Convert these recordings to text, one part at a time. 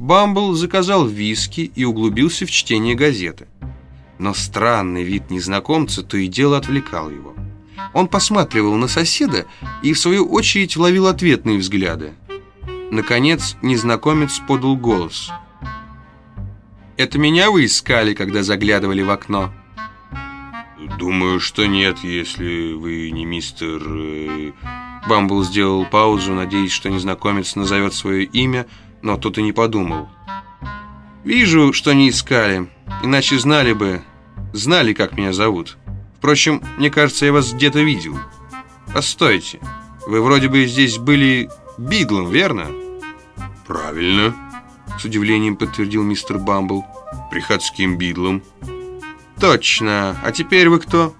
Бамбл заказал виски и углубился в чтение газеты. Но странный вид незнакомца то и дело отвлекал его. Он посматривал на соседа и, в свою очередь, ловил ответные взгляды. Наконец, незнакомец подал голос. «Это меня вы искали, когда заглядывали в окно?» «Думаю, что нет, если вы не мистер...» э, Бамбл сделал паузу, надеясь, что незнакомец назовет свое имя, но тот и не подумал. «Вижу, что не искали, иначе знали бы, знали, как меня зовут. Впрочем, мне кажется, я вас где-то видел. Постойте, вы вроде бы здесь были Биглом, верно?» «Правильно», — с удивлением подтвердил мистер Бамбл. «Приходским Бидлом». «Точно. А теперь вы кто?»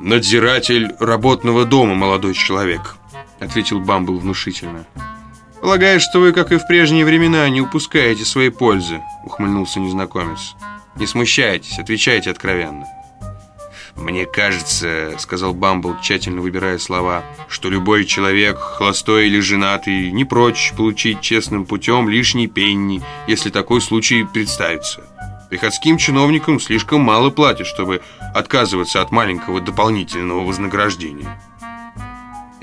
«Надзиратель работного дома, молодой человек», — ответил Бамбл внушительно. «Полагаю, что вы, как и в прежние времена, не упускаете своей пользы», — ухмыльнулся незнакомец. «Не смущайтесь, отвечайте откровенно». «Мне кажется, — сказал Бамбл, тщательно выбирая слова, — что любой человек, холостой или женатый, не прочь получить честным путем лишний пенни, если такой случай представится. Приходским чиновникам слишком мало платят, чтобы отказываться от маленького дополнительного вознаграждения».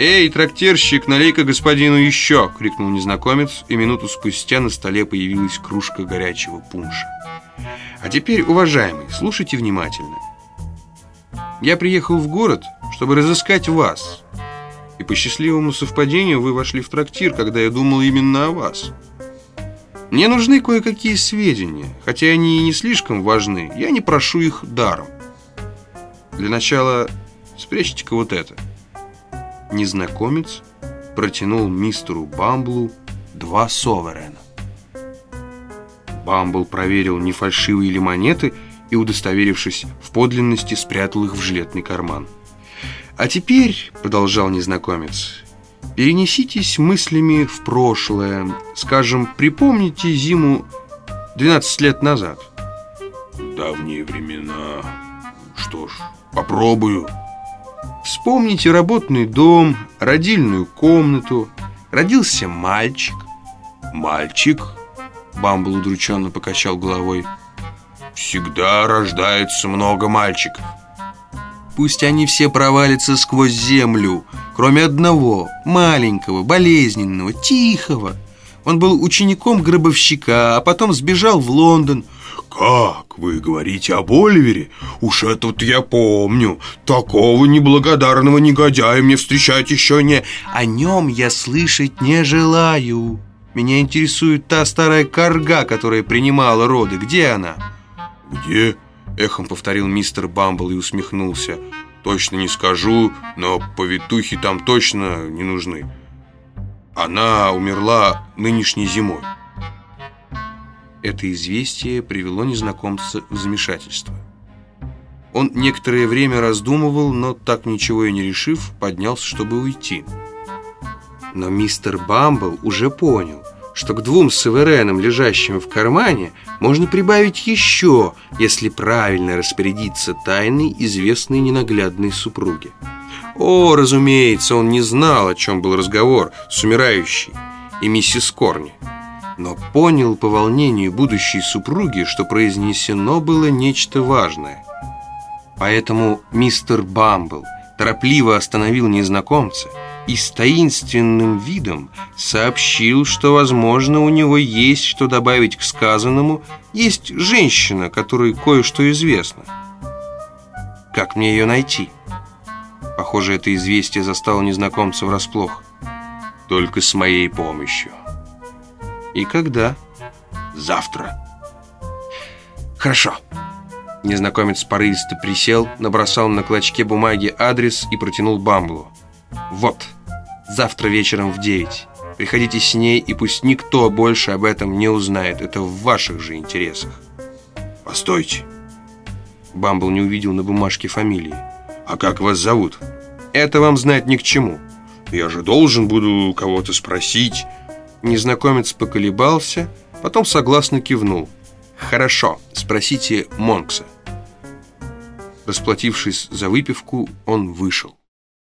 «Эй, трактирщик, налей-ка господину еще!» — крикнул незнакомец, и минуту спустя на столе появилась кружка горячего пунша. «А теперь, уважаемый, слушайте внимательно». Я приехал в город, чтобы разыскать вас. И по счастливому совпадению вы вошли в трактир, когда я думал именно о вас. Мне нужны кое-какие сведения, хотя они и не слишком важны. Я не прошу их даром. Для начала спрячьте-ка вот это. Незнакомец протянул мистеру Бамблу два соверена. Бамбл проверил, не фальшивые ли монеты, и, удостоверившись в подлинности, спрятал их в жилетный карман. «А теперь», — продолжал незнакомец, — «перенеситесь мыслями в прошлое. Скажем, припомните зиму 12 лет назад». «Давние времена. Что ж, попробую». Вспомните работный дом, родильную комнату. Родился мальчик. «Мальчик?» Бамбл удрученно покачал головой. Всегда рождается много мальчиков. Пусть они все провалятся сквозь землю, кроме одного, маленького, болезненного, тихого. Он был учеником гробовщика, а потом сбежал в Лондон. «Как? Вы говорите об Оливере? Уж этот я помню. Такого неблагодарного негодяя мне встречать еще не...» «О нем я слышать не желаю. Меня интересует та старая корга, которая принимала роды. Где она?» «Где?» — эхом повторил мистер Бамбл и усмехнулся. «Точно не скажу, но повитухи там точно не нужны. Она умерла нынешней зимой». Это известие привело незнакомца в замешательство. Он некоторое время раздумывал, но так ничего и не решив, поднялся, чтобы уйти. Но мистер Бамбл уже понял, что к двум суверенам, лежащим в кармане, можно прибавить еще, если правильно распорядиться тайной известной ненаглядной супруги. О, разумеется, он не знал, о чем был разговор с умирающей и миссис Корни, но понял по волнению будущей супруги, что произнесено было нечто важное. Поэтому мистер Бамбл торопливо остановил незнакомца и с таинственным видом сообщил, что, возможно, у него есть что добавить к сказанному, есть женщина, которой кое-что известно. Как мне ее найти? Похоже, это известие застало незнакомца врасплох. Только с моей помощью. И когда? Завтра. Хорошо. Незнакомец порывисто присел, набросал на клочке бумаги адрес и протянул Бамблу. «Вот, завтра вечером в девять. Приходите с ней, и пусть никто больше об этом не узнает. Это в ваших же интересах». «Постойте!» Бамбл не увидел на бумажке фамилии. «А как вас зовут?» «Это вам знать ни к чему». «Я же должен буду кого-то спросить». Незнакомец поколебался, потом согласно кивнул. «Хорошо, спросите Монкса». Расплатившись за выпивку, он вышел.